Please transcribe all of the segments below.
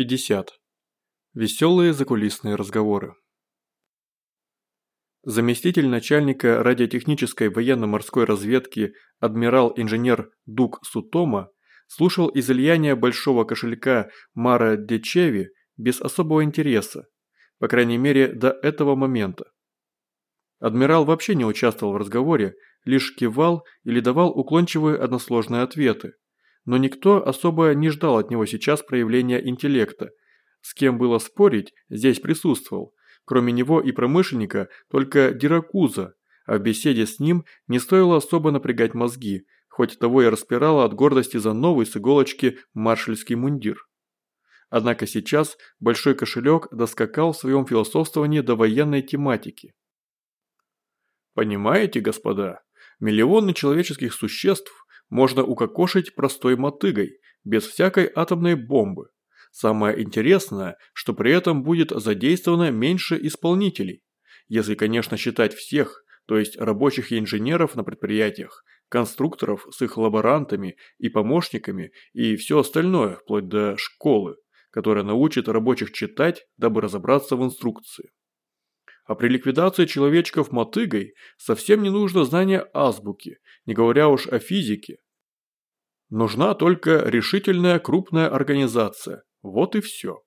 50. Веселые закулисные разговоры. Заместитель начальника радиотехнической военно-морской разведки адмирал-инженер Дук Сутома слушал излияние большого кошелька Мара Дечеви без особого интереса, по крайней мере до этого момента. Адмирал вообще не участвовал в разговоре, лишь кивал или давал уклончивые односложные ответы, но никто особо не ждал от него сейчас проявления интеллекта. С кем было спорить, здесь присутствовал. Кроме него и промышленника, только Диракуза, а в беседе с ним не стоило особо напрягать мозги, хоть того и распирало от гордости за новый с иголочки маршальский мундир. Однако сейчас большой кошелек доскакал в своем философствовании до военной тематики. Понимаете, господа, миллионы человеческих существ можно укокошить простой мотыгой, без всякой атомной бомбы. Самое интересное, что при этом будет задействовано меньше исполнителей. Если, конечно, считать всех, то есть рабочих и инженеров на предприятиях, конструкторов с их лаборантами и помощниками и все остальное, вплоть до школы, которая научит рабочих читать, дабы разобраться в инструкции. А при ликвидации человечков мотыгой совсем не нужно знание азбуки, не говоря уж о физике. Нужна только решительная крупная организация. Вот и все.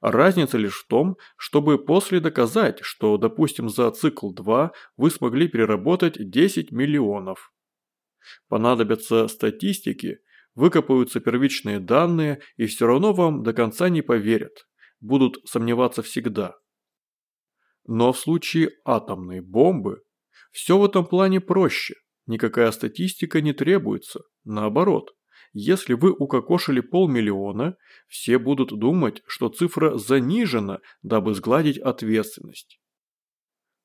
Разница лишь в том, чтобы после доказать, что, допустим, за цикл 2 вы смогли переработать 10 миллионов. Понадобятся статистики, выкопаются первичные данные и все равно вам до конца не поверят. Будут сомневаться всегда. Но в случае атомной бомбы все в этом плане проще. Никакая статистика не требуется. Наоборот, если вы укокошили полмиллиона, все будут думать, что цифра занижена, дабы сгладить ответственность.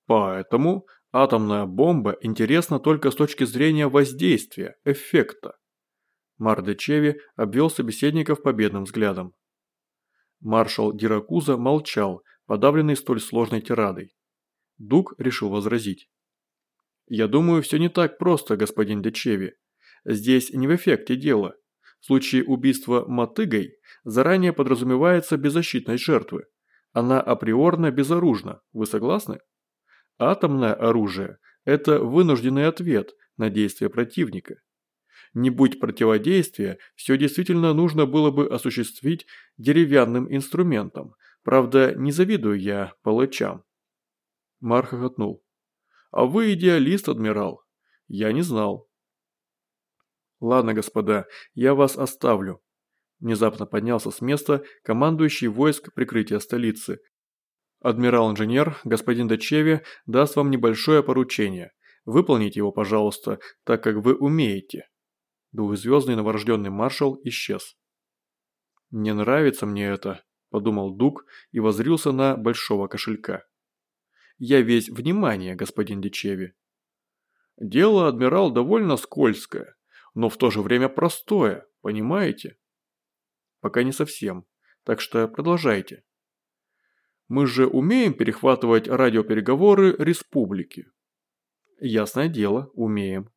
Поэтому атомная бомба интересна только с точки зрения воздействия, эффекта. Мардечеви обвел собеседников победным взглядом. Маршал Диракуза молчал, подавленный столь сложной тирадой. Дуг решил возразить. «Я думаю, все не так просто, господин Дечеви. Здесь не в эффекте дело. В случае убийства мотыгой заранее подразумевается беззащитность жертвы. Она априорно безоружна, вы согласны? Атомное оружие – это вынужденный ответ на действия противника. Не будь противодействия, все действительно нужно было бы осуществить деревянным инструментом, Правда, не завидую я палачам. Мар хохотнул. А вы идеалист, адмирал. Я не знал. Ладно, господа, я вас оставлю. Внезапно поднялся с места командующий войск прикрытия столицы. Адмирал-инженер, господин Дачеви, даст вам небольшое поручение. Выполните его, пожалуйста, так как вы умеете. Двухзвездный новорожденный маршал исчез. Не нравится мне это, подумал Дуг и возрился на большого кошелька. «Я весь внимание, господин Дичеви». «Дело, адмирал, довольно скользкое, но в то же время простое, понимаете?» «Пока не совсем, так что продолжайте». «Мы же умеем перехватывать радиопереговоры республики?» «Ясное дело, умеем.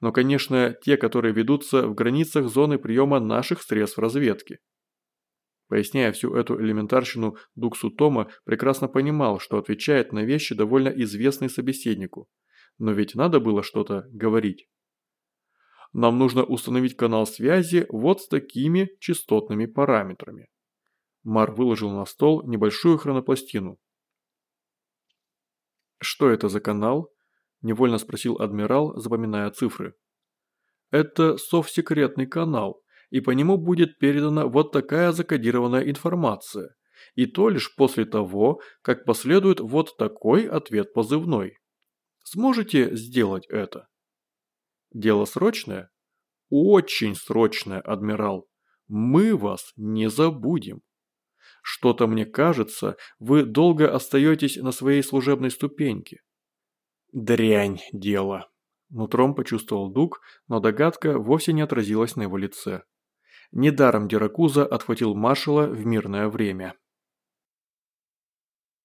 Но, конечно, те, которые ведутся в границах зоны приема наших средств разведки. Поясняя всю эту элементарщину, Дуксу Тома прекрасно понимал, что отвечает на вещи довольно известные собеседнику. Но ведь надо было что-то говорить. Нам нужно установить канал связи вот с такими частотными параметрами. Мар выложил на стол небольшую хронопластину. «Что это за канал?» – невольно спросил адмирал, запоминая цифры. «Это совсекретный канал», и по нему будет передана вот такая закодированная информация. И то лишь после того, как последует вот такой ответ позывной. Сможете сделать это? Дело срочное? Очень срочное, адмирал. Мы вас не забудем. Что-то мне кажется, вы долго остаетесь на своей служебной ступеньке. Дрянь дело. Нутром почувствовал Дуг, но догадка вовсе не отразилась на его лице. Недаром Диракуза отхватил маршала в мирное время.